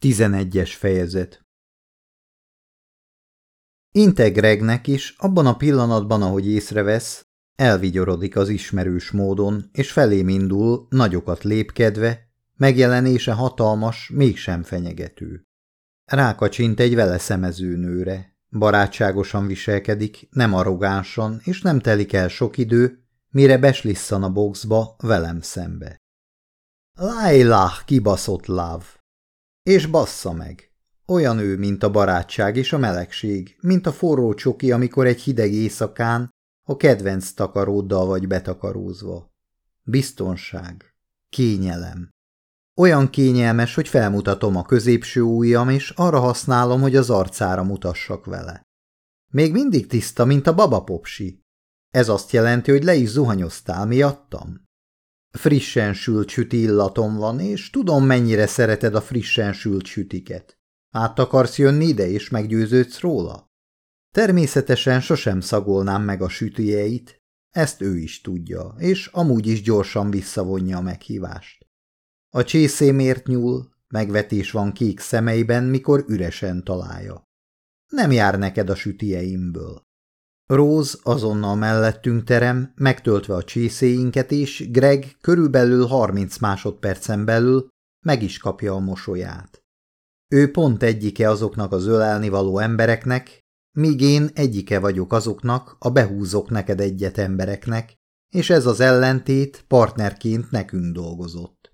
Tizenegyes fejezet Integregnek is abban a pillanatban, ahogy észrevesz, elvigyorodik az ismerős módon, és felém indul, nagyokat lépkedve, megjelenése hatalmas, mégsem fenyegető. Rákacsint egy vele szemező nőre, barátságosan viselkedik, nem arrogánsan, és nem telik el sok idő, mire beslisszan a boxba velem szembe. Lájlá, kibaszott láv! És bassza meg! Olyan ő, mint a barátság és a melegség, mint a forró csoki, amikor egy hideg éjszakán a kedvenc takaróddal vagy betakarózva. Biztonság. Kényelem. Olyan kényelmes, hogy felmutatom a középső ujjam, és arra használom, hogy az arcára mutassak vele. Még mindig tiszta, mint a babapopsi. Ez azt jelenti, hogy le is zuhanyoztál miattam? Frissen sült süti illatom van, és tudom, mennyire szereted a frissen sült sütiket. Át akarsz jönni ide, és meggyőződsz róla? Természetesen sosem szagolnám meg a sütijeit, ezt ő is tudja, és amúgy is gyorsan visszavonja a meghívást. A csészémért nyúl, megvetés van kék szemeiben, mikor üresen találja. Nem jár neked a sütijeimből. Róz azonnal mellettünk terem, megtöltve a csészéinket, és Greg körülbelül 30 másodpercen belül meg is kapja a mosolyát. Ő pont egyike azoknak az ölelni való embereknek, míg én egyike vagyok azoknak a behúzok neked egyet embereknek, és ez az ellentét partnerként nekünk dolgozott.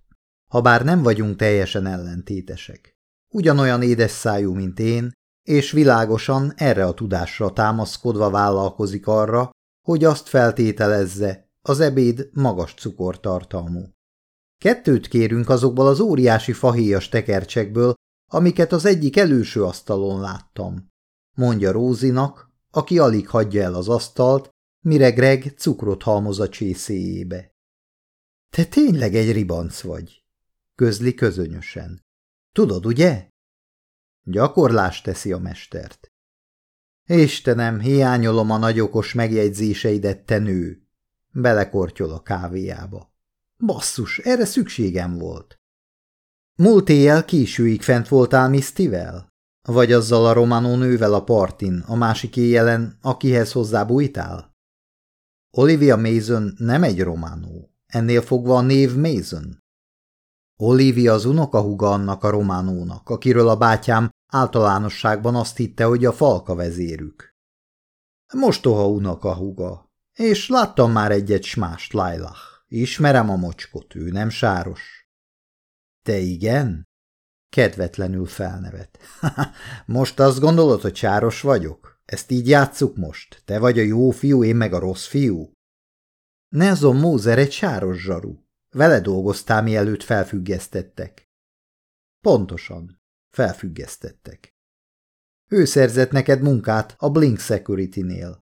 Habár nem vagyunk teljesen ellentétesek. Ugyanolyan édes szájú, mint én, és világosan erre a tudásra támaszkodva vállalkozik arra, hogy azt feltételezze, az ebéd magas cukortartalmú. Kettőt kérünk azokból az óriási fahéjas tekercsekből, amiket az egyik előső asztalon láttam, mondja Rózinak, aki alig hagyja el az asztalt, mire Greg cukrot halmoz a csészéjébe. Te tényleg egy ribanc vagy, közli közönösen. Tudod, ugye? Gyakorlás teszi a mestert. Istenem, hiányolom a nagyokos megjegyzéseidet, te nő. Belekortyol a kávéjába. Basszus, erre szükségem volt. Múlt éjjel későig fent voltál Misztivel? Vagy azzal a románó nővel a partin, a másik éjjelen, akihez hozzá bújtál? Olivia Mason nem egy románó. Ennél fogva a név Mason. Olivia az unokahuga annak a románónak, akiről a bátyám általánosságban azt hitte, hogy a falka vezérük. Mostoha unokahuga, és láttam már egyet smást, Lailah. Ismerem a mocskot, ő nem sáros. Te igen? Kedvetlenül felnevet. most azt gondolod, hogy sáros vagyok? Ezt így játsszuk most? Te vagy a jó fiú, én meg a rossz fiú? Nelson Mózer egy sáros zsaru. Vele dolgoztál, mielőtt felfüggesztettek. Pontosan, felfüggesztettek. Ő szerzett neked munkát a Blink Security-nél.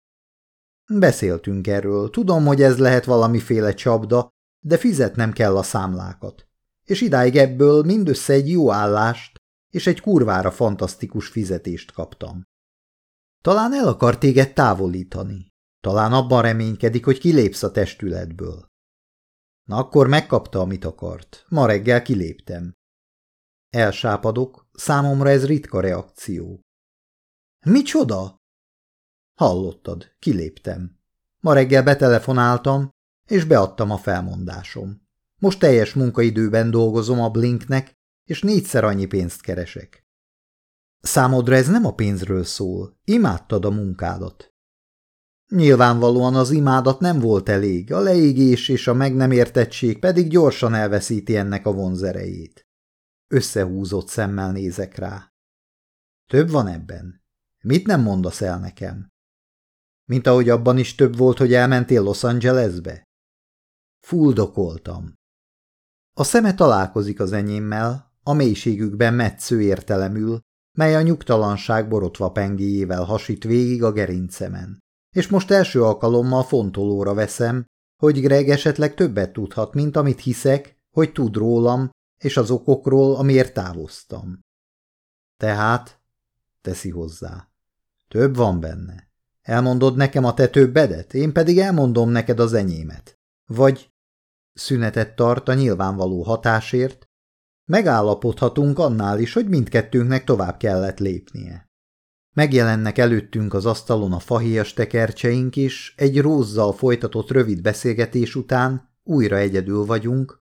Beszéltünk erről, tudom, hogy ez lehet valamiféle csapda, de fizetnem kell a számlákat. És idáig ebből mindössze egy jó állást és egy kurvára fantasztikus fizetést kaptam. Talán el akar téged távolítani. Talán abban reménykedik, hogy kilépsz a testületből. Na akkor megkapta, amit akart. Ma reggel kiléptem. Elsápadok, számomra ez ritka reakció. Micsoda? Hallottad, kiléptem. Ma reggel betelefonáltam, és beadtam a felmondásom. Most teljes munkaidőben dolgozom a Blinknek, és négyszer annyi pénzt keresek. Számodra ez nem a pénzről szól, imádtad a munkádat. Nyilvánvalóan az imádat nem volt elég, a leégés és a meg nem értettség pedig gyorsan elveszíti ennek a vonzerejét. Összehúzott szemmel nézek rá. Több van ebben? Mit nem mondasz el nekem? Mint ahogy abban is több volt, hogy elmentél Los Angelesbe? Fuldokoltam. A szeme találkozik az enyémmel, a mélységükben metsző értelemül, mely a nyugtalanság borotva pengéjével hasít végig a gerincemen és most első alkalommal fontolóra veszem, hogy Greg esetleg többet tudhat, mint amit hiszek, hogy tud rólam, és az okokról, amiért távoztam. Tehát, teszi hozzá, több van benne. Elmondod nekem a te többedet, én pedig elmondom neked az enyémet. Vagy szünetet tart a nyilvánvaló hatásért, Megállapodhatunk annál is, hogy mindkettőnknek tovább kellett lépnie. Megjelennek előttünk az asztalon a fahéjas tekercseink is, egy rózzal folytatott rövid beszélgetés után újra egyedül vagyunk.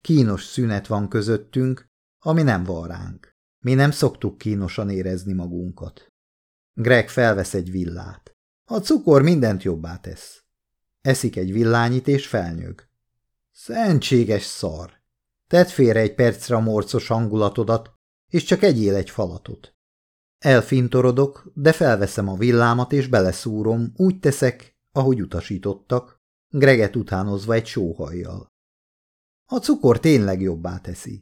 Kínos szünet van közöttünk, ami nem van ránk. Mi nem szoktuk kínosan érezni magunkat. Greg felvesz egy villát. A cukor mindent jobbá tesz. Eszik egy villányit és felnyög. Szentséges szar! Tedd félre egy percre a morcos hangulatodat, és csak egyél egy falatot. Elfintorodok, de felveszem a villámat és beleszúrom, úgy teszek, ahogy utasítottak, Greget utánozva egy sóhajjal. A cukor tényleg jobbá teszi.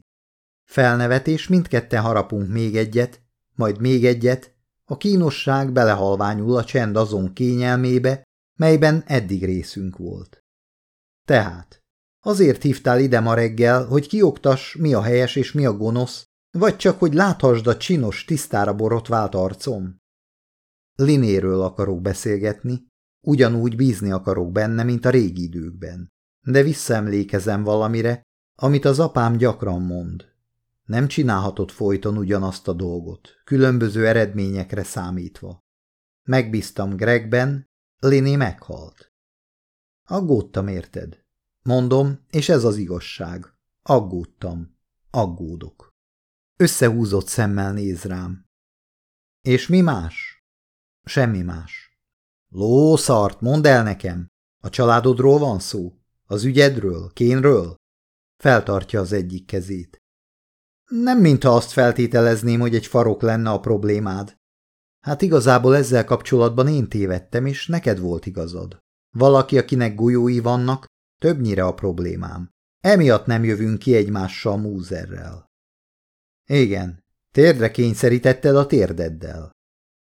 Felnevetés, mindketten harapunk még egyet, majd még egyet, a kínosság belehalványul a csend azon kényelmébe, melyben eddig részünk volt. Tehát, azért hívtál ide ma reggel, hogy kioktas, mi a helyes és mi a gonosz, vagy csak, hogy láthasd a csinos, tisztára borotvált arcom? Linéről akarok beszélgetni, ugyanúgy bízni akarok benne, mint a régi időkben. De visszaemlékezem valamire, amit az apám gyakran mond. Nem csinálhatod folyton ugyanazt a dolgot, különböző eredményekre számítva. Megbíztam Gregben, Liné meghalt. Aggódtam, érted? Mondom, és ez az igazság. Aggódtam. Aggódok. Összehúzott szemmel néz rám. És mi más? Semmi más. Lószart, mondd el nekem. A családodról van szó? Az ügyedről? Kénről? Feltartja az egyik kezét. Nem mintha azt feltételezném, hogy egy farok lenne a problémád. Hát igazából ezzel kapcsolatban én tévedtem, és neked volt igazad. Valaki, akinek golyói vannak, többnyire a problémám. Emiatt nem jövünk ki egymással múzerrel. Igen, térdre kényszerítetted a térdeddel.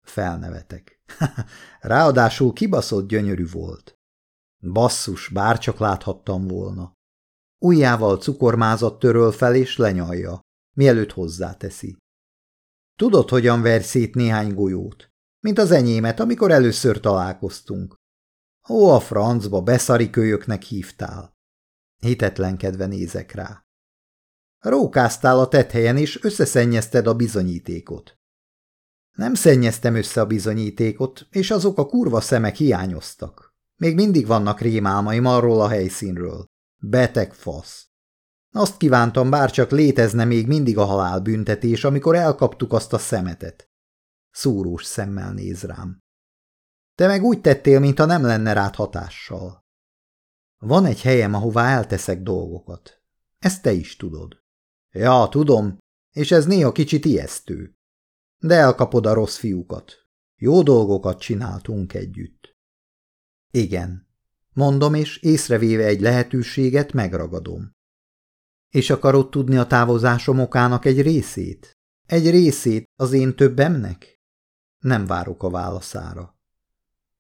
Felnevetek. Ráadásul kibaszott gyönyörű volt. Basszus, bárcsak láthattam volna. Ujjával cukormázat töröl fel és lenyalja, mielőtt hozzáteszi. Tudod, hogyan verj szét néhány golyót? Mint az enyémet, amikor először találkoztunk. Ó, a francba, beszari kölyöknek hívtál. Hitetlenkedve nézek rá. Rókáztál a tethelyen, és összeszennyezted a bizonyítékot. Nem szennyeztem össze a bizonyítékot, és azok a kurva szemek hiányoztak. Még mindig vannak rémálmaim arról a helyszínről. Beteg fasz. Azt kívántam, bár csak létezne még mindig a halálbüntetés, amikor elkaptuk azt a szemetet. Szúrós szemmel néz rám. Te meg úgy tettél, mintha nem lenne rád hatással. Van egy helyem, ahová elteszek dolgokat. Ezt te is tudod. Ja, tudom, és ez néha kicsit ijesztő. De elkapod a rossz fiúkat. Jó dolgokat csináltunk együtt. Igen, mondom, és észrevéve egy lehetőséget megragadom. És akarod tudni a távozásom okának egy részét? Egy részét az én többemnek? Nem várok a válaszára.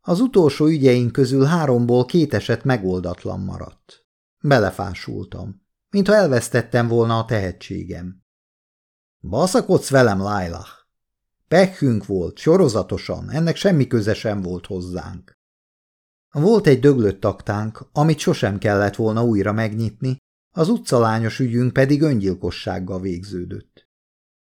Az utolsó ügyeink közül háromból két eset megoldatlan maradt. Belefásultam mintha elvesztettem volna a tehetségem. Baszakodsz velem, Lailah. Pekhünk volt, sorozatosan, ennek semmi köze sem volt hozzánk. Volt egy döglött aktánk, amit sosem kellett volna újra megnyitni, az utcalányos ügyünk pedig öngyilkossággal végződött.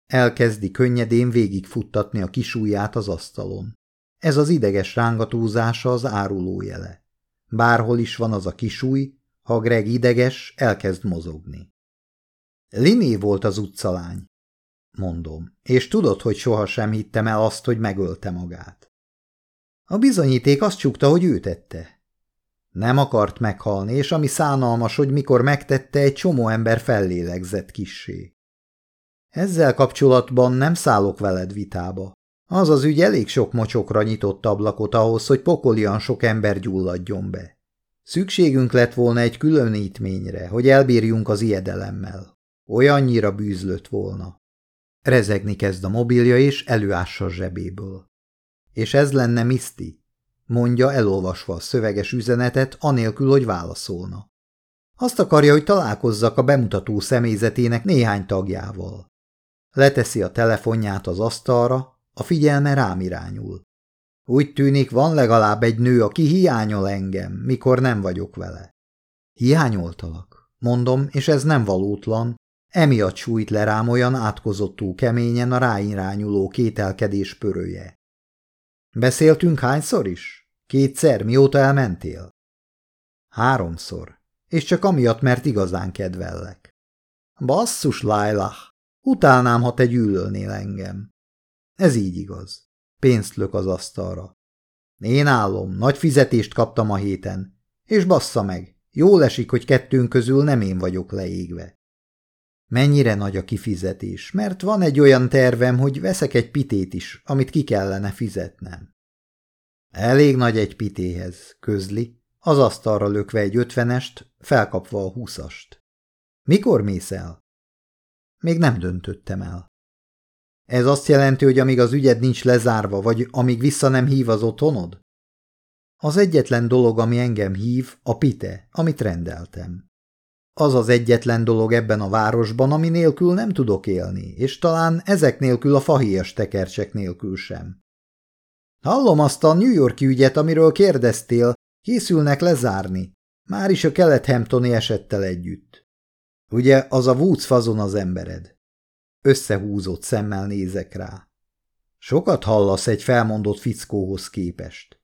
Elkezdi könnyedén végigfuttatni a kisújját az asztalon. Ez az ideges rángatózása az áruló jele. Bárhol is van az a kisúj, ha Greg ideges, elkezd mozogni. Liné volt az utcalány, mondom, és tudod, hogy sohasem hittem el azt, hogy megölte magát. A bizonyíték azt csukta, hogy ő tette. Nem akart meghalni, és ami szánalmas, hogy mikor megtette, egy csomó ember fellélegzett kissé. Ezzel kapcsolatban nem szállok veled vitába. Az az ügy elég sok mocsokra nyitott ablakot ahhoz, hogy pokolian sok ember gyulladjon be. Szükségünk lett volna egy különítményre, hogy elbírjunk az ijedelemmel. Olyannyira bűzlött volna. Rezegni kezd a mobilja, és előássa zsebéből. És ez lenne Misty, mondja elolvasva a szöveges üzenetet, anélkül, hogy válaszolna. Azt akarja, hogy találkozzak a bemutató személyzetének néhány tagjával. Leteszi a telefonját az asztalra, a figyelme rám irányul. Úgy tűnik, van legalább egy nő, aki hiányol engem, mikor nem vagyok vele. Hiányoltalak, mondom, és ez nem valótlan, emiatt sújt le rám olyan átkozottú keményen a ráirányuló kételkedés pörője. Beszéltünk hányszor is? Kétszer, mióta elmentél? Háromszor, és csak amiatt, mert igazán kedvellek. Basszus, Lailah, utálnám, ha te gyűlölnél engem. Ez így igaz. Pénzt lök az asztalra. Én állom, nagy fizetést kaptam a héten, és bassza meg, jól esik, hogy kettőnk közül nem én vagyok leégve. Mennyire nagy a kifizetés, mert van egy olyan tervem, hogy veszek egy pitét is, amit ki kellene fizetnem. Elég nagy egy pitéhez, közli, az asztalra lökve egy ötvenest, felkapva a húszast. Mikor mész el? Még nem döntöttem el. Ez azt jelenti, hogy amíg az ügyed nincs lezárva, vagy amíg vissza nem hív az otthonod? Az egyetlen dolog, ami engem hív, a pite, amit rendeltem. Az az egyetlen dolog ebben a városban, ami nélkül nem tudok élni, és talán ezek nélkül a fahéjas tekercsek nélkül sem. Hallom azt a New Yorki ügyet, amiről kérdeztél, készülnek lezárni, már is a kelet-hamptoni esettel együtt. Ugye az a Woods fazon az embered? Összehúzott szemmel nézek rá. Sokat hallasz egy felmondott fickóhoz képest.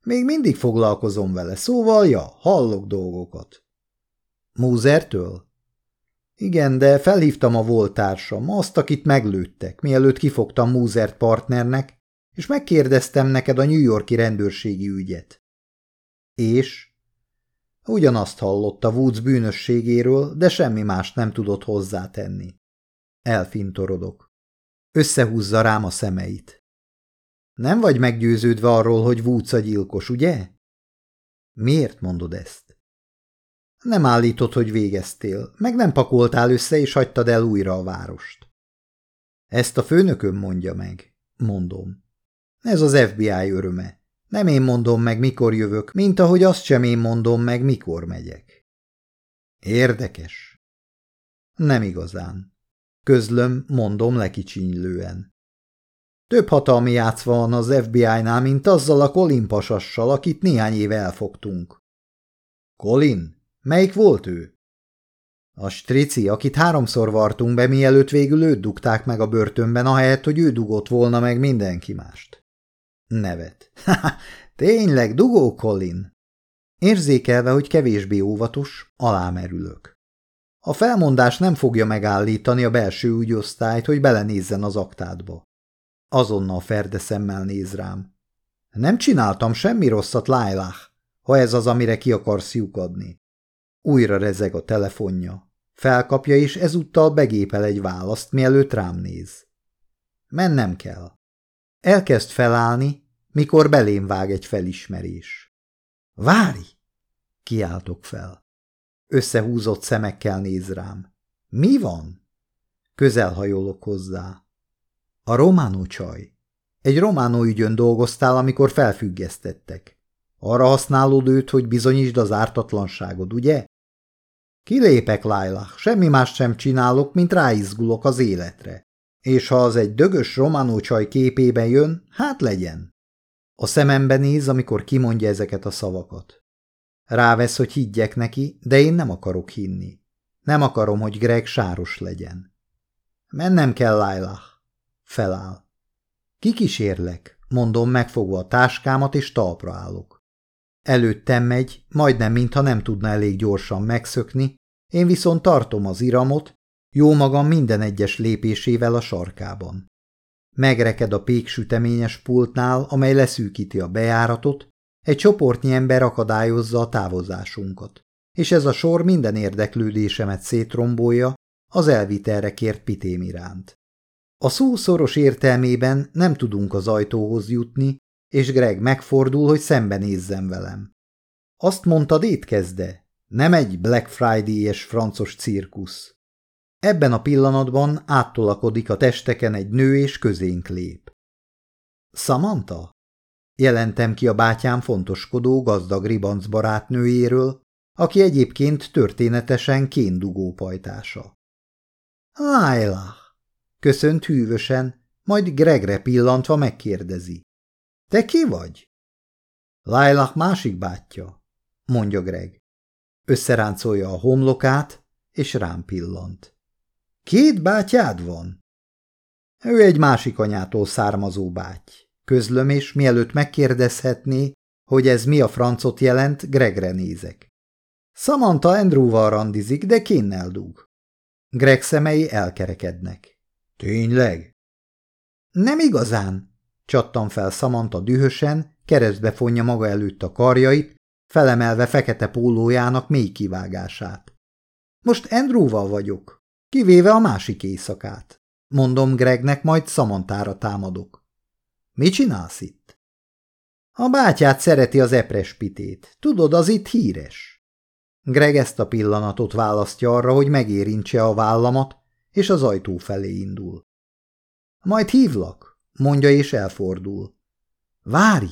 Még mindig foglalkozom vele, szóval ja, hallok dolgokat. Múzertől? Igen, de felhívtam a volt társam, azt, akit meglőttek, mielőtt kifogtam Múzert partnernek, és megkérdeztem neked a New Yorki rendőrségi ügyet. És? Ugyanazt hallotta Woods bűnösségéről, de semmi más nem tudott hozzátenni. Elfintorodok. Összehúzza rám a szemeit. Nem vagy meggyőződve arról, hogy Woods a gyilkos, ugye? Miért mondod ezt? Nem állítod, hogy végeztél, meg nem pakoltál össze és hagytad el újra a várost. Ezt a főnököm mondja meg, mondom. Ez az FBI öröme. Nem én mondom meg, mikor jövök, mint ahogy azt sem én mondom meg, mikor megyek. Érdekes. Nem igazán. Közlöm, mondom lekicsinylően. Több hatalmi játszva van az FBI-nál, mint azzal a Colin pasassal, akit néhány éve elfogtunk. Colin? Melyik volt ő? A strici, akit háromszor vartunk be, mielőtt végül őt dugták meg a börtönben, ahelyett, hogy ő dugott volna meg mindenki mást. Nevet. Tényleg, dugó Colin? Érzékelve, hogy kevésbé óvatos, alámerülök. A felmondás nem fogja megállítani a belső ügyosztályt, hogy belenézzen az aktádba. Azonnal ferde szemmel néz rám. Nem csináltam semmi rosszat, Lailah, ha ez az, amire ki akarsz lyukadni. Újra rezeg a telefonja. Felkapja, és ezúttal begépel egy választ, mielőtt rám néz. Mennem kell. Elkezd felállni, mikor belém vág egy felismerés. Várj! Kiáltok fel. Összehúzott szemekkel néz rám. Mi van? Közelhajolok hozzá. A románó csaj. Egy románó ügyön dolgoztál, amikor felfüggesztettek. Arra használod őt, hogy bizonyítsd az ártatlanságod, ugye? Kilépek, Laila, semmi más sem csinálok, mint ráizgulok az életre. És ha az egy dögös románó csaj képében jön, hát legyen. A szemembe néz, amikor kimondja ezeket a szavakat. Rávesz, hogy higgyek neki, de én nem akarok hinni. Nem akarom, hogy Greg sáros legyen. Mennem kell, Lailah. Feláll. Kikísérlek, mondom megfogva a táskámat, és talpra állok. Előttem megy, majdnem mintha nem tudna elég gyorsan megszökni, én viszont tartom az iramot, jó magam minden egyes lépésével a sarkában. Megreked a péksüteményes pultnál, amely leszűkíti a bejáratot, egy csoportnyi ember akadályozza a távozásunkat, és ez a sor minden érdeklődésemet szétrombolja az elvitelre kért pitém iránt. A szó szoros értelmében nem tudunk az ajtóhoz jutni, és Greg megfordul, hogy szembenézzen velem. Azt mondtad étkezde, nem egy Black Friday-es francos cirkusz. Ebben a pillanatban áttolakodik a testeken egy nő és közénk lép. Samantha? Jelentem ki a bátyám fontoskodó gazdag ribanc barátnőjéről, aki egyébként történetesen kéndugó pajtása. Lájla! Köszönt hűvösen, majd Gregre pillantva megkérdezi. Te ki vagy? Lájlach másik bátyja, mondja Greg. Összeráncolja a homlokát, és rám pillant. Két bátyád van? Ő egy másik anyától származó báty. Közlöm, és mielőtt megkérdezhetné, hogy ez mi a francot jelent, Gregre nézek. Samantha Andrewval randizik, de kénnel dúg. Greg szemei elkerekednek. Tényleg? Nem igazán, csattam fel Samantha dühösen, keresztbe fonja maga előtt a karjait, felemelve fekete pólójának mély kivágását. Most Andrewval vagyok, kivéve a másik éjszakát. Mondom Gregnek, majd Samantára támadok. Mi csinálsz itt? A bátyát szereti az eprespitét. Tudod, az itt híres. Greg ezt a pillanatot választja arra, hogy megérintse a vállamat, és az ajtó felé indul. Majd hívlak, mondja és elfordul. Várj!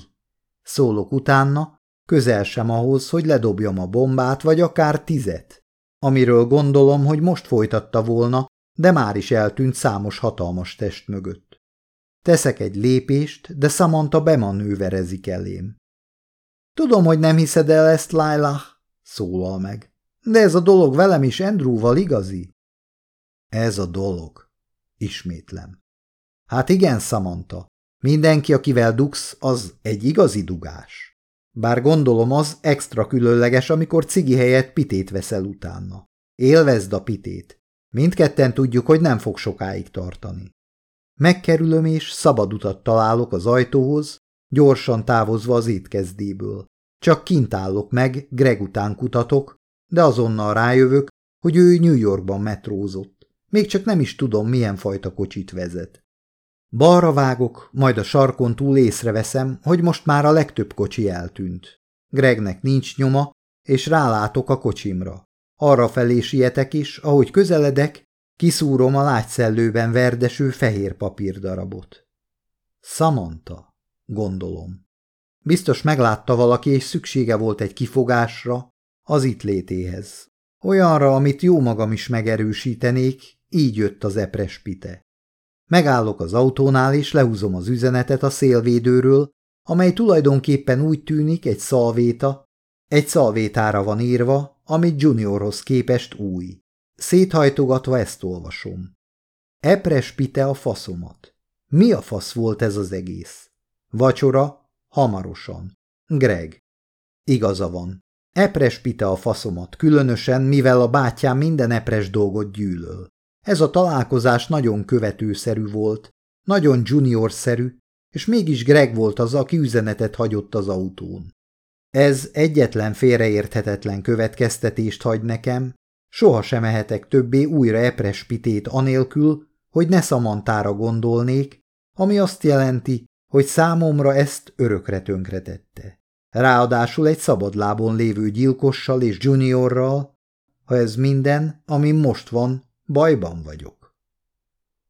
Szólok utána, közel sem ahhoz, hogy ledobjam a bombát, vagy akár tizet, amiről gondolom, hogy most folytatta volna, de már is eltűnt számos hatalmas test mögött. Teszek egy lépést, de Samantha bemanőverezik elém. Tudom, hogy nem hiszed el ezt, Lailah, szólal meg. De ez a dolog velem is Andrewval igazi? Ez a dolog, ismétlem. Hát igen, Samantha, mindenki, akivel dugsz, az egy igazi dugás. Bár gondolom az extra különleges, amikor cigi helyett pitét veszel utána. Élvezd a pitét. Mindketten tudjuk, hogy nem fog sokáig tartani. Megkerülöm és szabad utat találok az ajtóhoz, gyorsan távozva az étkezdéből. Csak kint állok meg, Greg után kutatok, de azonnal rájövök, hogy ő New Yorkban metrózott. Még csak nem is tudom, milyen fajta kocsit vezet. Balra vágok, majd a sarkon túl észreveszem, hogy most már a legtöbb kocsi eltűnt. Gregnek nincs nyoma, és rálátok a kocsimra. Arra felé sietek is, ahogy közeledek, kiszúrom a lágyszellőben verdeső fehér papírdarabot. Samantha, gondolom. Biztos meglátta valaki, és szüksége volt egy kifogásra, az itt létéhez. Olyanra, amit jó magam is megerősítenék, így jött az eprespite. Megállok az autónál, és lehúzom az üzenetet a szélvédőről, amely tulajdonképpen úgy tűnik egy szalvéta, egy szalvétára van írva, amit Juniorhoz képest új. Széthajtogatva ezt olvasom. Eprespite a faszomat. Mi a fasz volt ez az egész? Vacsora, hamarosan. Greg. Igaza van. Eprespite a faszomat, különösen, mivel a bátyám minden epres dolgot gyűlöl. Ez a találkozás nagyon követőszerű volt, nagyon juniorszerű, és mégis Greg volt az, aki üzenetet hagyott az autón. Ez egyetlen félreérthetetlen következtetést hagy nekem, soha sem ehetek többé újra eprespitét anélkül, hogy ne szamantára gondolnék, ami azt jelenti, hogy számomra ezt örökre tönkretette. Ráadásul egy szabadlábon lévő gyilkossal és juniorral, ha ez minden, ami most van, bajban vagyok.